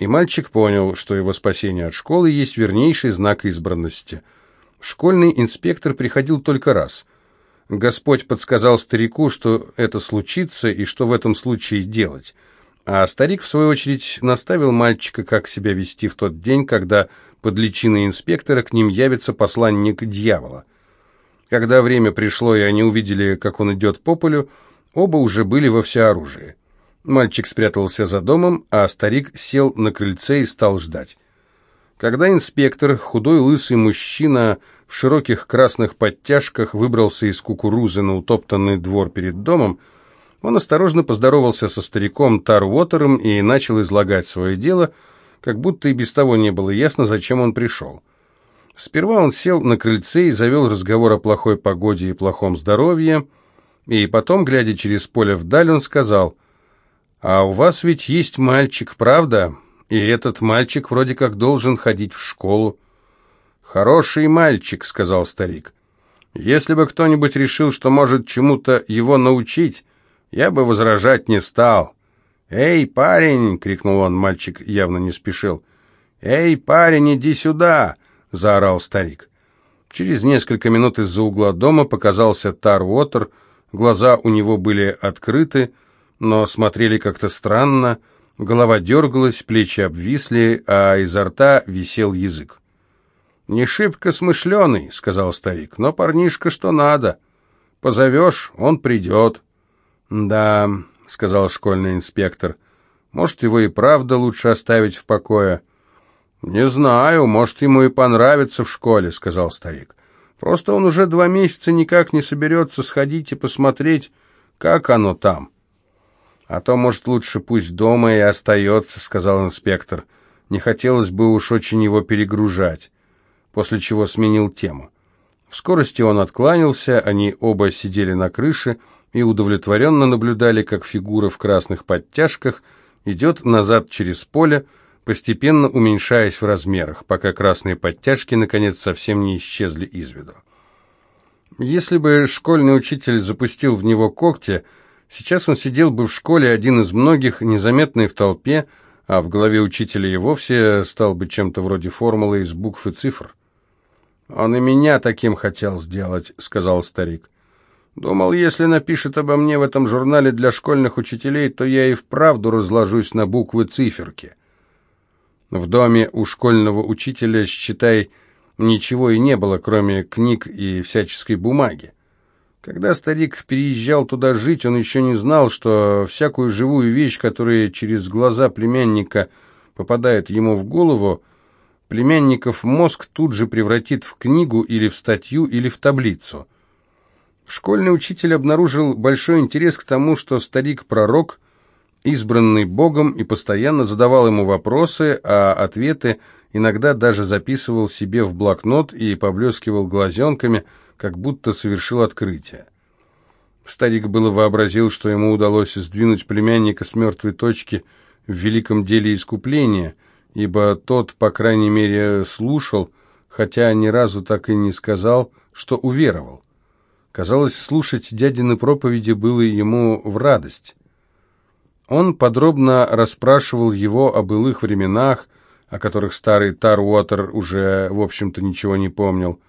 И мальчик понял, что его спасение от школы есть вернейший знак избранности. Школьный инспектор приходил только раз. Господь подсказал старику, что это случится и что в этом случае делать. А старик, в свою очередь, наставил мальчика, как себя вести в тот день, когда под личиной инспектора к ним явится посланник дьявола. Когда время пришло, и они увидели, как он идет по полю, оба уже были во всеоружии. Мальчик спрятался за домом, а старик сел на крыльце и стал ждать. Когда инспектор, худой лысый мужчина в широких красных подтяжках, выбрался из кукурузы на утоптанный двор перед домом, он осторожно поздоровался со стариком Тарвотером и начал излагать свое дело, как будто и без того не было ясно, зачем он пришел. Сперва он сел на крыльце и завел разговор о плохой погоде и плохом здоровье, и потом, глядя через поле вдаль, он сказал – «А у вас ведь есть мальчик, правда? И этот мальчик вроде как должен ходить в школу». «Хороший мальчик», — сказал старик. «Если бы кто-нибудь решил, что может чему-то его научить, я бы возражать не стал». «Эй, парень!» — крикнул он, мальчик явно не спешил. «Эй, парень, иди сюда!» — заорал старик. Через несколько минут из-за угла дома показался Тар Уотер, глаза у него были открыты, но смотрели как-то странно, голова дергалась, плечи обвисли, а изо рта висел язык. «Не шибко смышленый», — сказал старик, — «но парнишка что надо. Позовешь, он придет». «Да», — сказал школьный инспектор, — «может, его и правда лучше оставить в покое». «Не знаю, может, ему и понравится в школе», — сказал старик. «Просто он уже два месяца никак не соберется сходить и посмотреть, как оно там». «А то, может, лучше пусть дома и остается», — сказал инспектор. «Не хотелось бы уж очень его перегружать», после чего сменил тему. В скорости он откланялся, они оба сидели на крыше и удовлетворенно наблюдали, как фигура в красных подтяжках идет назад через поле, постепенно уменьшаясь в размерах, пока красные подтяжки, наконец, совсем не исчезли из виду. Если бы школьный учитель запустил в него когти, Сейчас он сидел бы в школе, один из многих, незаметный в толпе, а в голове учителя и вовсе стал бы чем-то вроде формулы из букв и цифр. «Он и меня таким хотел сделать», — сказал старик. «Думал, если напишет обо мне в этом журнале для школьных учителей, то я и вправду разложусь на буквы циферки». В доме у школьного учителя, считай, ничего и не было, кроме книг и всяческой бумаги. Когда старик переезжал туда жить, он еще не знал, что всякую живую вещь, которая через глаза племянника попадает ему в голову, племянников мозг тут же превратит в книгу или в статью или в таблицу. Школьный учитель обнаружил большой интерес к тому, что старик-пророк, избранный Богом, и постоянно задавал ему вопросы, а ответы иногда даже записывал себе в блокнот и поблескивал глазенками – как будто совершил открытие. Старик было вообразил, что ему удалось сдвинуть племянника с мертвой точки в великом деле искупления, ибо тот, по крайней мере, слушал, хотя ни разу так и не сказал, что уверовал. Казалось, слушать дядины проповеди было ему в радость. Он подробно расспрашивал его о былых временах, о которых старый Тарвотер уже, в общем-то, ничего не помнил.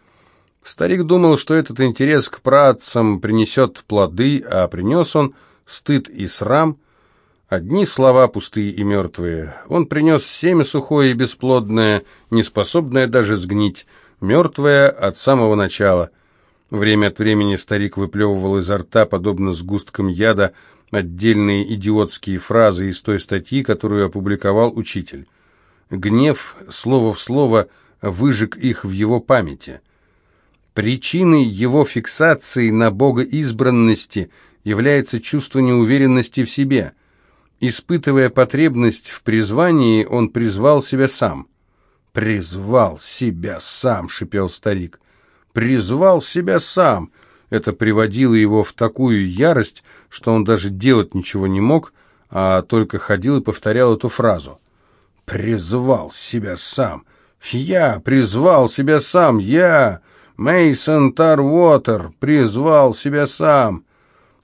Старик думал, что этот интерес к працам принесет плоды, а принес он стыд и срам. Одни слова пустые и мертвые. Он принес семя сухое и бесплодное, неспособное даже сгнить, мертвое от самого начала. Время от времени старик выплевывал изо рта, подобно сгусткам яда, отдельные идиотские фразы из той статьи, которую опубликовал учитель. Гнев, слово в слово, выжег их в его памяти. Причиной его фиксации на богоизбранности является чувство неуверенности в себе. Испытывая потребность в призвании, он призвал себя сам. «Призвал себя сам», — шипел старик. «Призвал себя сам». Это приводило его в такую ярость, что он даже делать ничего не мог, а только ходил и повторял эту фразу. «Призвал себя сам! Я призвал себя сам! Я!» Мейсон Тарвотер призвал себя сам.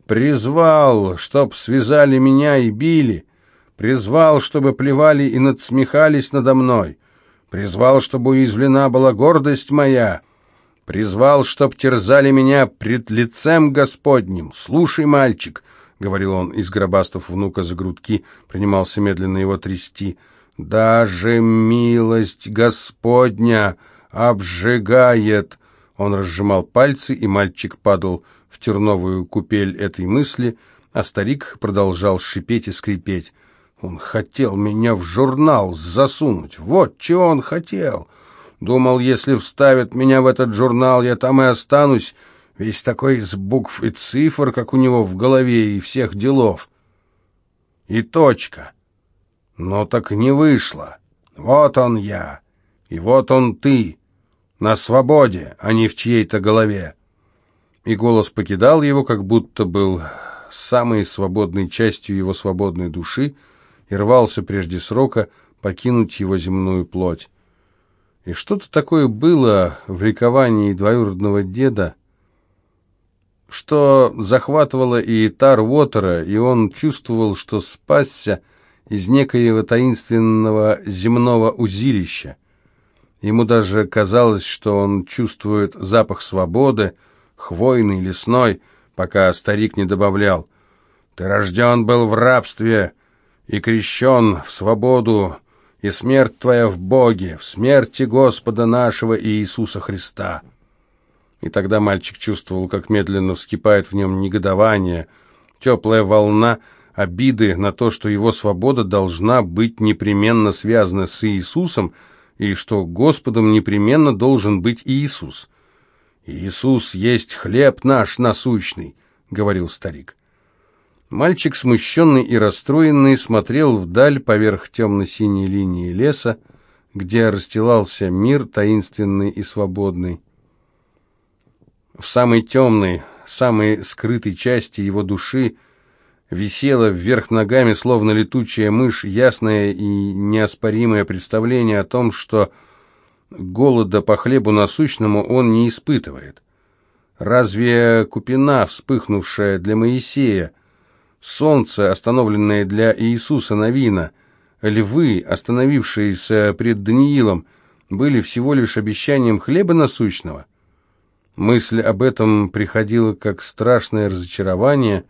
Призвал, чтоб связали меня и били. призвал, чтобы плевали и надсмехались надо мной, призвал, чтобы уязвлена была гордость моя, призвал, чтоб терзали меня пред лицем Господним. Слушай, мальчик, — говорил он, изгробастав внука за грудки, принимался медленно его трясти, — даже милость Господня обжигает. Он разжимал пальцы, и мальчик падал в терновую купель этой мысли, а старик продолжал шипеть и скрипеть. Он хотел меня в журнал засунуть. Вот чего он хотел. Думал, если вставят меня в этот журнал, я там и останусь, весь такой из букв и цифр, как у него в голове, и всех делов. И точка. Но так не вышло. Вот он я, и вот он ты, на свободе, а не в чьей-то голове. И голос покидал его, как будто был самой свободной частью его свободной души и рвался прежде срока покинуть его земную плоть. И что-то такое было в ликовании двоюродного деда, что захватывало и Тар Уотера, и он чувствовал, что спасся из некоего таинственного земного узилища. Ему даже казалось, что он чувствует запах свободы, хвойный, лесной, пока старик не добавлял «Ты рожден был в рабстве и крещен в свободу, и смерть твоя в Боге, в смерти Господа нашего Иисуса Христа». И тогда мальчик чувствовал, как медленно вскипает в нем негодование, теплая волна обиды на то, что его свобода должна быть непременно связана с Иисусом, и что Господом непременно должен быть Иисус. «Иисус есть хлеб наш насущный», — говорил старик. Мальчик, смущенный и расстроенный, смотрел вдаль поверх темно-синей линии леса, где расстилался мир таинственный и свободный. В самой темной, самой скрытой части его души висело вверх ногами, словно летучая мышь, ясное и неоспоримое представление о том, что голода по хлебу насущному он не испытывает. Разве купина, вспыхнувшая для Моисея, солнце, остановленное для Иисуса Новина, львы, остановившиеся пред Даниилом, были всего лишь обещанием хлеба насущного? Мысль об этом приходила как страшное разочарование,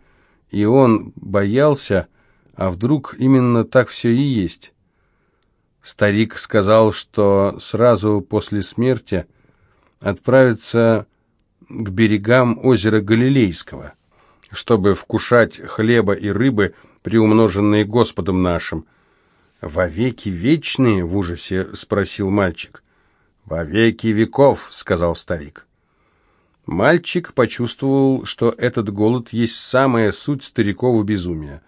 и он боялся, а вдруг именно так все и есть. Старик сказал, что сразу после смерти отправится к берегам озера Галилейского чтобы вкушать хлеба и рыбы, приумноженные Господом нашим. «Во веки вечные?» — в ужасе спросил мальчик. «Во веки веков», — сказал старик. Мальчик почувствовал, что этот голод есть самая суть старикова безумия,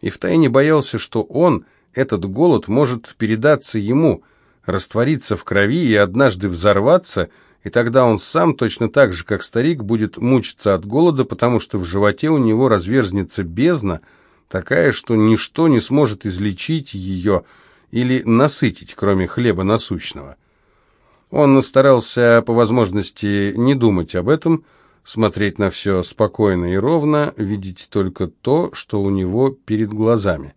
и втайне боялся, что он, этот голод, может передаться ему, раствориться в крови и однажды взорваться — и тогда он сам, точно так же, как старик, будет мучиться от голода, потому что в животе у него разверзнется бездна, такая, что ничто не сможет излечить ее или насытить, кроме хлеба насущного. Он старался по возможности не думать об этом, смотреть на все спокойно и ровно, видеть только то, что у него перед глазами,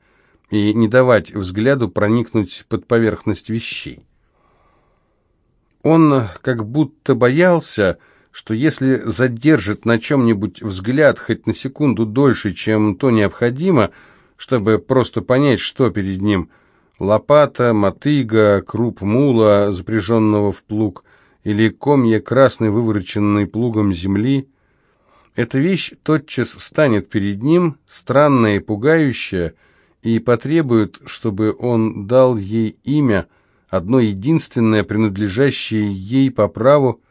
и не давать взгляду проникнуть под поверхность вещей. Он как будто боялся, что если задержит на чем-нибудь взгляд хоть на секунду дольше, чем то необходимо, чтобы просто понять, что перед ним – лопата, мотыга, круп мула, запряженного в плуг, или комья красной, вывороченной плугом земли, эта вещь тотчас встанет перед ним, странная и пугающая, и потребует, чтобы он дал ей имя – одно единственное, принадлежащее ей по праву,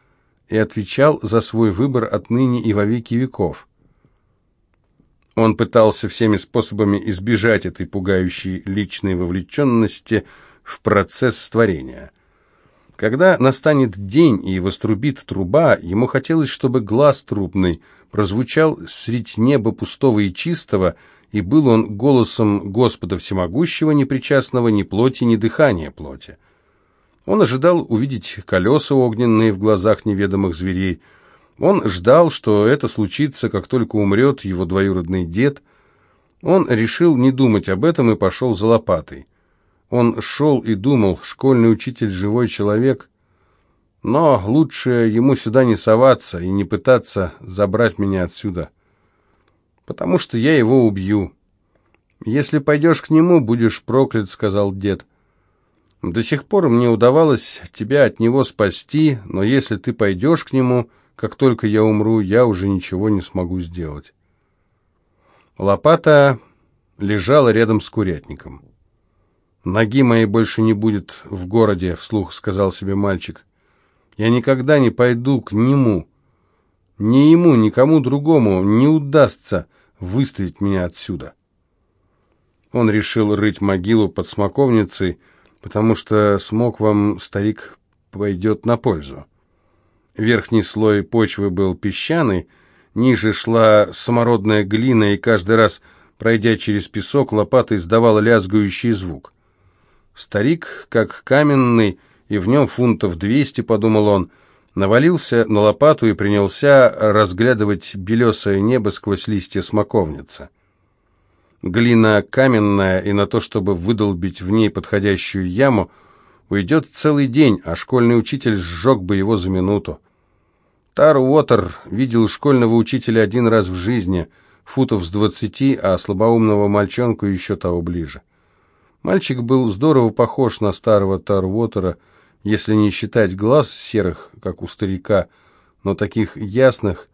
и отвечал за свой выбор отныне и во веки веков. Он пытался всеми способами избежать этой пугающей личной вовлеченности в процесс творения. Когда настанет день и вострубит труба, ему хотелось, чтобы глаз трубный прозвучал средь неба пустого и чистого, и был он голосом Господа Всемогущего, непричастного ни плоти, ни дыхания плоти. Он ожидал увидеть колеса огненные в глазах неведомых зверей. Он ждал, что это случится, как только умрет его двоюродный дед. Он решил не думать об этом и пошел за лопатой. Он шел и думал, школьный учитель живой человек, но лучше ему сюда не соваться и не пытаться забрать меня отсюда, потому что я его убью. «Если пойдешь к нему, будешь проклят», — сказал дед. «До сих пор мне удавалось тебя от него спасти, но если ты пойдешь к нему, как только я умру, я уже ничего не смогу сделать». Лопата лежала рядом с курятником. «Ноги моей больше не будет в городе», — вслух сказал себе мальчик. «Я никогда не пойду к нему. Ни ему, никому другому не удастся выставить меня отсюда». Он решил рыть могилу под смоковницей, потому что смог вам старик пойдет на пользу. Верхний слой почвы был песчаный, ниже шла самородная глина, и каждый раз, пройдя через песок, лопата издавала лязгающий звук. Старик, как каменный, и в нем фунтов двести, подумал он, навалился на лопату и принялся разглядывать белесое небо сквозь листья смоковницы. Глина каменная, и на то, чтобы выдолбить в ней подходящую яму, уйдет целый день, а школьный учитель сжег бы его за минуту. Тар Уотер видел школьного учителя один раз в жизни, футов с двадцати, а слабоумного мальчонку еще того ближе. Мальчик был здорово похож на старого Тарвотера, если не считать глаз серых, как у старика, но таких ясных,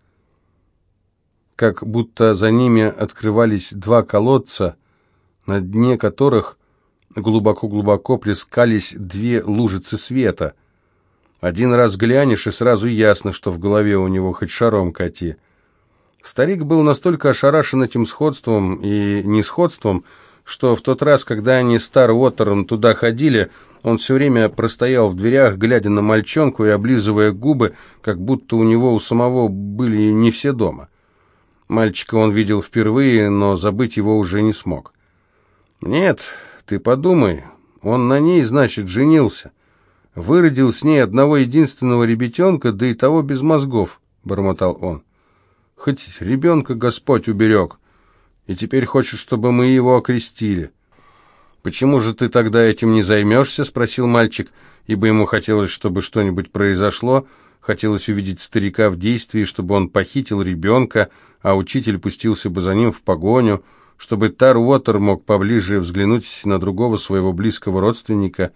как будто за ними открывались два колодца, на дне которых глубоко-глубоко плескались две лужицы света. Один раз глянешь, и сразу ясно, что в голове у него хоть шаром кати. Старик был настолько ошарашен этим сходством и несходством, что в тот раз, когда они с Тар Уотером туда ходили, он все время простоял в дверях, глядя на мальчонку и облизывая губы, как будто у него у самого были не все дома. Мальчика он видел впервые, но забыть его уже не смог. «Нет, ты подумай, он на ней, значит, женился. Выродил с ней одного единственного ребятенка, да и того без мозгов», — бормотал он. «Хоть ребенка Господь уберег» и теперь хочет, чтобы мы его окрестили. «Почему же ты тогда этим не займешься?» — спросил мальчик, ибо ему хотелось, чтобы что-нибудь произошло, хотелось увидеть старика в действии, чтобы он похитил ребенка, а учитель пустился бы за ним в погоню, чтобы Тар Уотер мог поближе взглянуть на другого своего близкого родственника.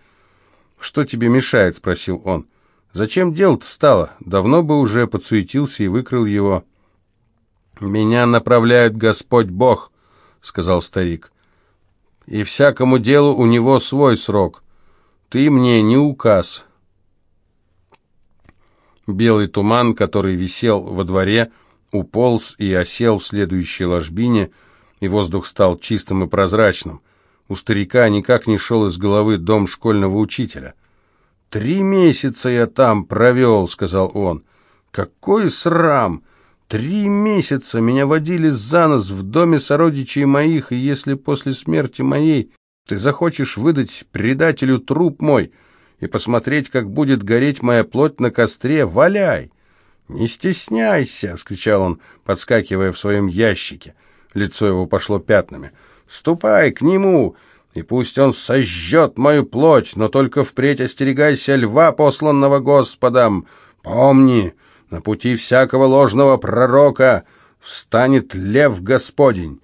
«Что тебе мешает?» — спросил он. «Зачем дело-то стало? Давно бы уже подсуетился и выкрал его». «Меня направляет Господь Бог», — сказал старик. «И всякому делу у него свой срок. Ты мне не указ». Белый туман, который висел во дворе, уполз и осел в следующей ложбине, и воздух стал чистым и прозрачным. У старика никак не шел из головы дом школьного учителя. «Три месяца я там провел», — сказал он. «Какой срам! Три месяца меня водили за нос в доме сородичей моих, и если после смерти моей ты захочешь выдать предателю труп мой и посмотреть, как будет гореть моя плоть на костре, валяй!» «Не стесняйся!» — вскричал он, подскакивая в своем ящике. Лицо его пошло пятнами. «Ступай к нему, и пусть он сожжет мою плоть, но только впредь остерегайся льва, посланного Господом. Помни, на пути всякого ложного пророка встанет лев Господень.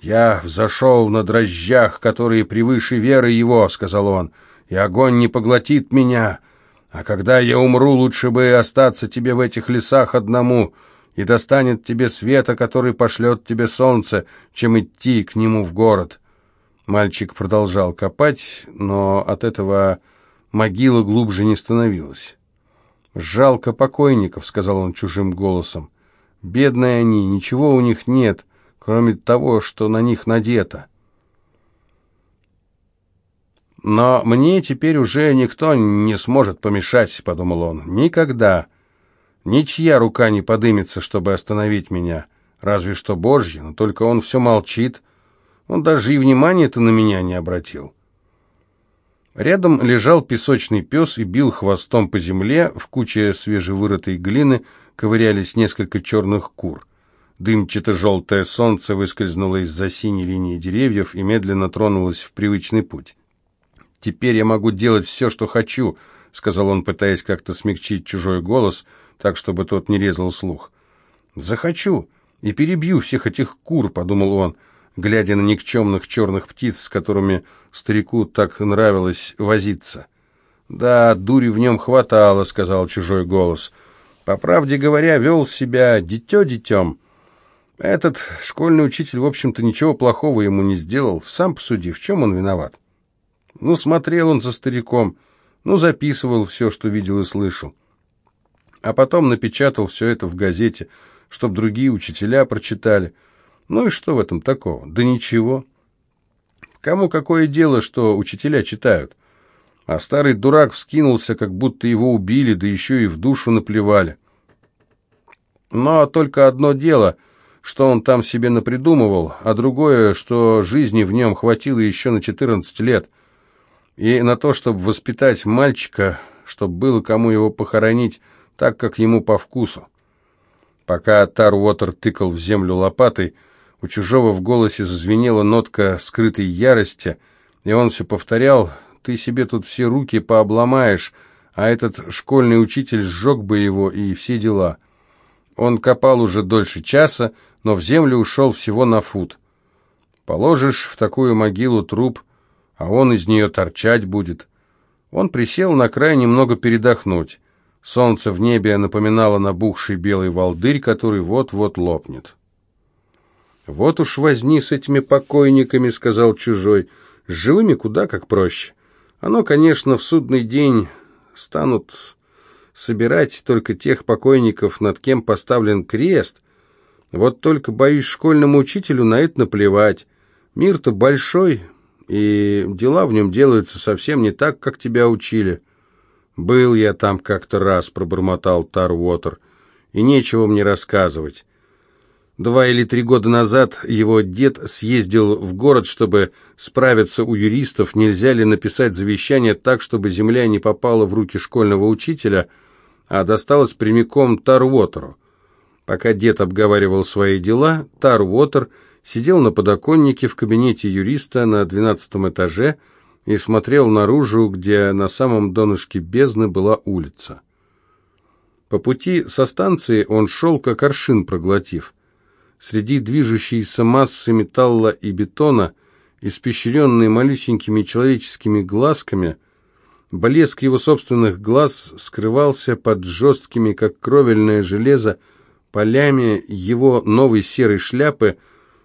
Я взошел на дрожжах, которые превыше веры его, — сказал он, — и огонь не поглотит меня. А когда я умру, лучше бы остаться тебе в этих лесах одному, и достанет тебе света, который пошлет тебе солнце, чем идти к нему в город». Мальчик продолжал копать, но от этого могила глубже не становилась. «Жалко покойников», — сказал он чужим голосом. «Бедные они, ничего у них нет, кроме того, что на них надето». «Но мне теперь уже никто не сможет помешать», — подумал он. «Никогда. Ничья рука не подымется, чтобы остановить меня. Разве что Божья, но только он все молчит. Он даже и внимания-то на меня не обратил». Рядом лежал песочный пес и бил хвостом по земле, в куче свежевырытой глины ковырялись несколько черных кур. Дымчато-желтое солнце выскользнуло из-за синей линии деревьев и медленно тронулось в привычный путь. «Теперь я могу делать все, что хочу», — сказал он, пытаясь как-то смягчить чужой голос, так, чтобы тот не резал слух. «Захочу и перебью всех этих кур», — подумал он, глядя на никчемных черных птиц, с которыми старику так нравилось возиться. «Да, дури в нем хватало», — сказал чужой голос. «По правде говоря, вел себя дитё детем. Этот школьный учитель, в общем-то, ничего плохого ему не сделал. Сам посуди, в чем он виноват?» Ну, смотрел он за стариком, ну, записывал все, что видел и слышал. А потом напечатал все это в газете, чтобы другие учителя прочитали. Ну и что в этом такого? Да ничего. Кому какое дело, что учителя читают? А старый дурак вскинулся, как будто его убили, да еще и в душу наплевали. Но только одно дело, что он там себе напридумывал, а другое, что жизни в нем хватило еще на 14 лет и на то, чтобы воспитать мальчика, чтобы было кому его похоронить так, как ему по вкусу. Пока Тарвотер тыкал в землю лопатой, у чужого в голосе зазвенела нотка скрытой ярости, и он все повторял «Ты себе тут все руки пообломаешь, а этот школьный учитель сжег бы его и все дела». Он копал уже дольше часа, но в землю ушел всего на фут. Положишь в такую могилу труп, а он из нее торчать будет. Он присел на край немного передохнуть. Солнце в небе напоминало набухший белый волдырь, который вот-вот лопнет. «Вот уж возни с этими покойниками», — сказал чужой. «С живыми куда как проще. Оно, конечно, в судный день станут собирать только тех покойников, над кем поставлен крест. Вот только, боюсь, школьному учителю на это наплевать. Мир-то большой, и дела в нем делаются совсем не так, как тебя учили. «Был я там как-то раз», — пробормотал Тарвотер, — «и нечего мне рассказывать». Два или три года назад его дед съездил в город, чтобы справиться у юристов, нельзя ли написать завещание так, чтобы земля не попала в руки школьного учителя, а досталась прямиком Тарвотеру. Пока дед обговаривал свои дела, Тарвотер — сидел на подоконнике в кабинете юриста на двенадцатом этаже и смотрел наружу, где на самом донышке бездны была улица. По пути со станции он шел, как аршин проглотив. Среди движущейся массы металла и бетона, испещренной малюсенькими человеческими глазками, блеск его собственных глаз скрывался под жесткими, как кровельное железо, полями его новой серой шляпы,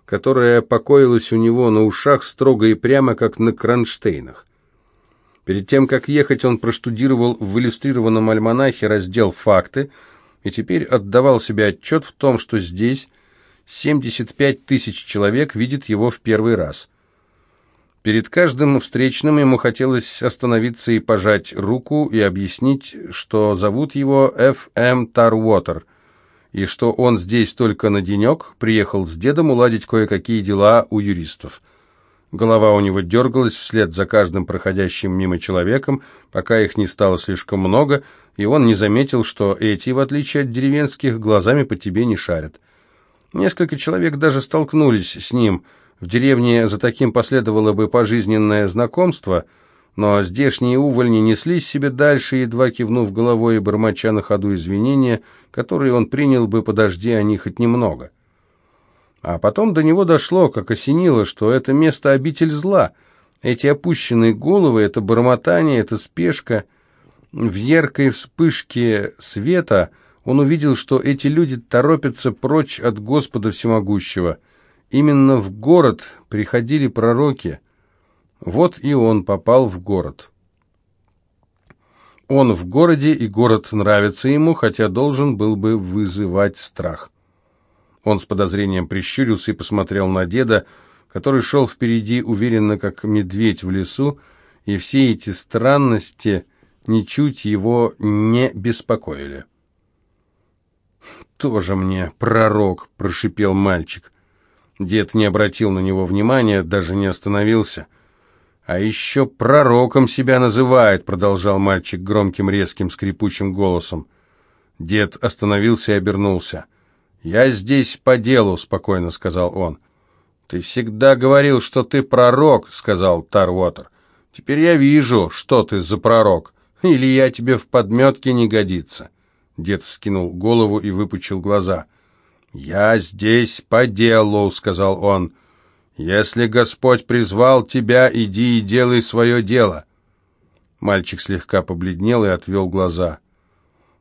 которая покоилась у него на ушах строго и прямо, как на кронштейнах. Перед тем, как ехать, он проштудировал в иллюстрированном альманахе раздел «Факты» и теперь отдавал себе отчет в том, что здесь 75 тысяч человек видит его в первый раз. Перед каждым встречным ему хотелось остановиться и пожать руку и объяснить, что зовут его Ф.М. Тарвотер – и что он здесь только на денек, приехал с дедом уладить кое-какие дела у юристов. Голова у него дергалась вслед за каждым проходящим мимо человеком, пока их не стало слишком много, и он не заметил, что эти, в отличие от деревенских, глазами по тебе не шарят. Несколько человек даже столкнулись с ним. В деревне за таким последовало бы пожизненное знакомство – но здешние увольни неслись себе дальше, едва кивнув головой и бормоча на ходу извинения, которые он принял бы, подожди они хоть немного. А потом до него дошло, как осенило, что это место обитель зла. Эти опущенные головы, это бормотание, это спешка. В яркой вспышке света он увидел, что эти люди торопятся прочь от Господа Всемогущего. Именно в город приходили пророки – вот и он попал в город. Он в городе, и город нравится ему, хотя должен был бы вызывать страх. Он с подозрением прищурился и посмотрел на деда, который шел впереди уверенно, как медведь в лесу, и все эти странности ничуть его не беспокоили. «Тоже мне пророк», — прошипел мальчик. Дед не обратил на него внимания, даже не остановился — «А еще пророком себя называет», — продолжал мальчик громким, резким, скрипучим голосом. Дед остановился и обернулся. «Я здесь по делу», — спокойно сказал он. «Ты всегда говорил, что ты пророк», — сказал Тарвотер. «Теперь я вижу, что ты за пророк. Или я тебе в подметке не годится». Дед вскинул голову и выпучил глаза. «Я здесь по делу», — сказал он. «Если Господь призвал тебя, иди и делай свое дело». Мальчик слегка побледнел и отвел глаза.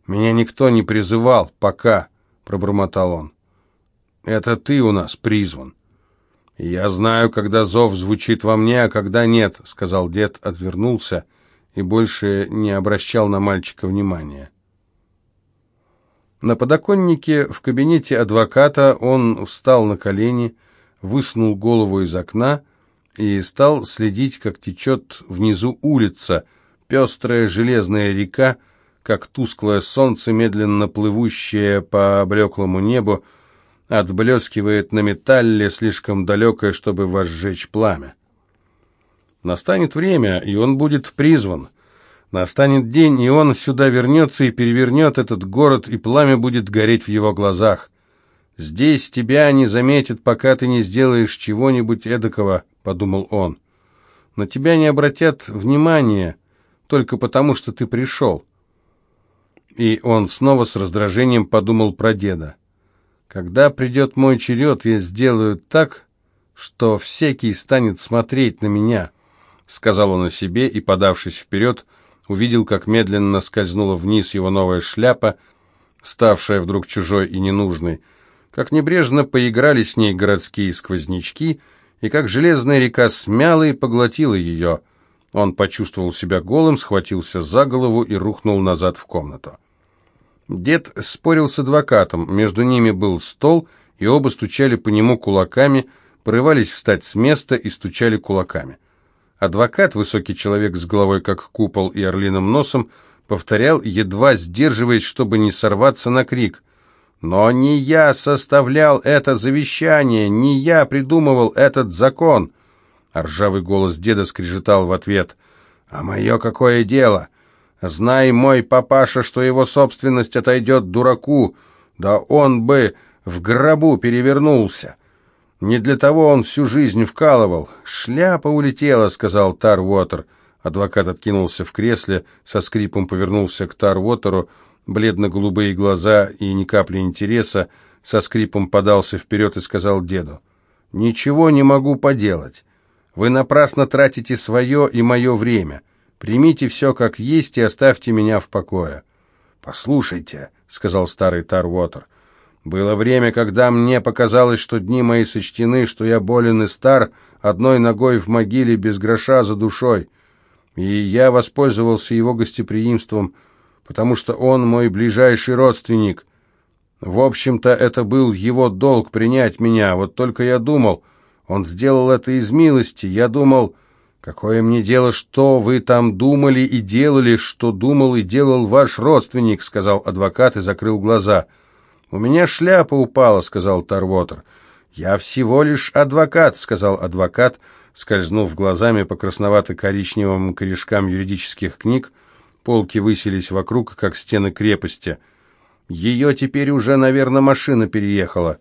«Меня никто не призывал, пока», — пробормотал он. «Это ты у нас призван». «Я знаю, когда зов звучит во мне, а когда нет», — сказал дед, отвернулся и больше не обращал на мальчика внимания. На подоконнике в кабинете адвоката он встал на колени, высунул голову из окна и стал следить, как течет внизу улица, пестрая железная река, как тусклое солнце, медленно плывущее по облеклому небу, отблескивает на металле, слишком далекое, чтобы возжечь пламя. Настанет время, и он будет призван. Настанет день, и он сюда вернется и перевернет этот город, и пламя будет гореть в его глазах. «Здесь тебя не заметят, пока ты не сделаешь чего-нибудь эдакого», — подумал он. «На тебя не обратят внимания только потому, что ты пришел». И он снова с раздражением подумал про деда. «Когда придет мой черед, я сделаю так, что всякий станет смотреть на меня», — сказал он о себе и, подавшись вперед, увидел, как медленно скользнула вниз его новая шляпа, ставшая вдруг чужой и ненужной, как небрежно поиграли с ней городские сквознячки, и как железная река смяла и поглотила ее. Он почувствовал себя голым, схватился за голову и рухнул назад в комнату. Дед спорил с адвокатом, между ними был стол, и оба стучали по нему кулаками, порывались встать с места и стучали кулаками. Адвокат, высокий человек с головой как купол и орлиным носом, повторял, едва сдерживаясь, чтобы не сорваться на крик. «Но не я составлял это завещание, не я придумывал этот закон!» Ржавый голос деда скрежетал в ответ. «А мое какое дело? Знай, мой папаша, что его собственность отойдет дураку, да он бы в гробу перевернулся. Не для того он всю жизнь вкалывал. Шляпа улетела, сказал Тарвотер. Адвокат откинулся в кресле, со скрипом повернулся к Тарвотеру, бледно-голубые глаза и ни капли интереса, со скрипом подался вперед и сказал деду, «Ничего не могу поделать. Вы напрасно тратите свое и мое время. Примите все как есть и оставьте меня в покое». «Послушайте», — сказал старый Тарвотер, — «было время, когда мне показалось, что дни мои сочтены, что я болен и стар, одной ногой в могиле, без гроша за душой. И я воспользовался его гостеприимством, потому что он мой ближайший родственник. В общем-то, это был его долг принять меня, вот только я думал, он сделал это из милости, я думал...» «Какое мне дело, что вы там думали и делали, что думал и делал ваш родственник», — сказал адвокат и закрыл глаза. «У меня шляпа упала», — сказал Тарвотер. «Я всего лишь адвокат», — сказал адвокат, скользнув глазами по красновато-коричневым корешкам юридических книг. Полки высились вокруг, как стены крепости. «Ее теперь уже, наверное, машина переехала».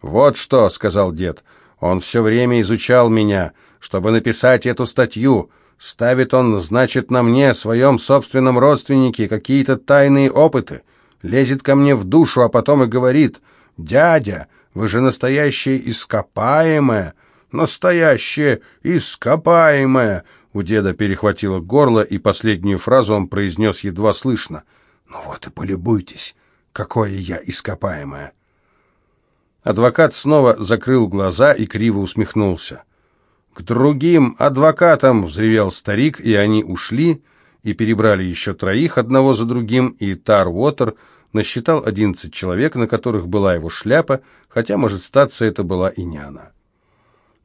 «Вот что», — сказал дед, — «он все время изучал меня» чтобы написать эту статью. Ставит он, значит, на мне, своем собственном родственнике, какие-то тайные опыты. Лезет ко мне в душу, а потом и говорит, «Дядя, вы же настоящее ископаемое, настоящее ископаемое». У деда перехватило горло, и последнюю фразу он произнес едва слышно. «Ну вот и полюбуйтесь, какое я ископаемое». Адвокат снова закрыл глаза и криво усмехнулся. «К другим адвокатам!» — взревел старик, и они ушли, и перебрали еще троих, одного за другим, и Тар Уотер насчитал одиннадцать человек, на которых была его шляпа, хотя, может, статься это была и не она.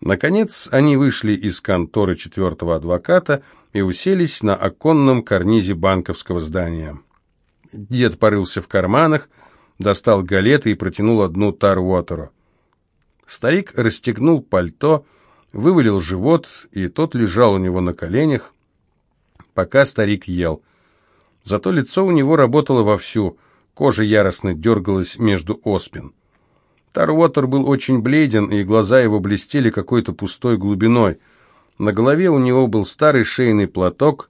Наконец, они вышли из конторы четвертого адвоката и уселись на оконном карнизе банковского здания. Дед порылся в карманах, достал галеты и протянул одну Тар Уотеру. Старик расстегнул пальто, вывалил живот, и тот лежал у него на коленях, пока старик ел. Зато лицо у него работало вовсю, кожа яростно дергалась между оспин. Тарвотер был очень бледен, и глаза его блестели какой-то пустой глубиной. На голове у него был старый шейный платок,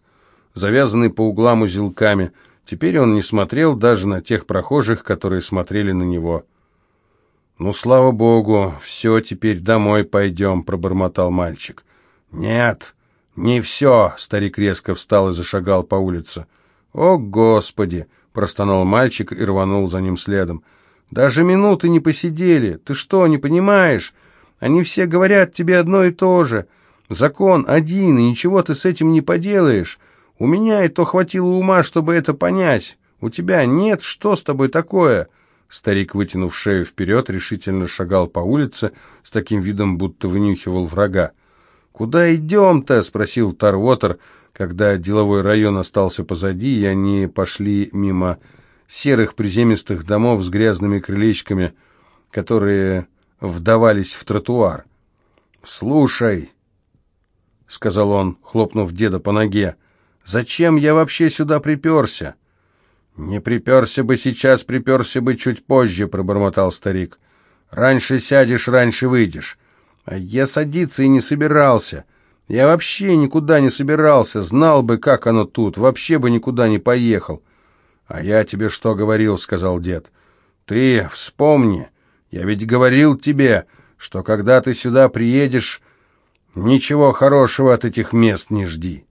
завязанный по углам узелками. Теперь он не смотрел даже на тех прохожих, которые смотрели на него. «Ну, слава богу, все, теперь домой пойдем», — пробормотал мальчик. «Нет, не все», — старик резко встал и зашагал по улице. «О, Господи!» — простонал мальчик и рванул за ним следом. «Даже минуты не посидели. Ты что, не понимаешь? Они все говорят тебе одно и то же. Закон один, и ничего ты с этим не поделаешь. У меня и то хватило ума, чтобы это понять. У тебя нет? Что с тобой такое?» Старик, вытянув шею вперед, решительно шагал по улице с таким видом, будто вынюхивал врага. «Куда идем-то?» — спросил Тарвотер, когда деловой район остался позади, и они пошли мимо серых приземистых домов с грязными крылечками, которые вдавались в тротуар. «Слушай», — сказал он, хлопнув деда по ноге, — «зачем я вообще сюда приперся?» «Не приперся бы сейчас, приперся бы чуть позже», — пробормотал старик. «Раньше сядешь, раньше выйдешь». «А я садиться и не собирался. Я вообще никуда не собирался, знал бы, как оно тут, вообще бы никуда не поехал». «А я тебе что говорил?» — сказал дед. «Ты вспомни, я ведь говорил тебе, что когда ты сюда приедешь, ничего хорошего от этих мест не жди».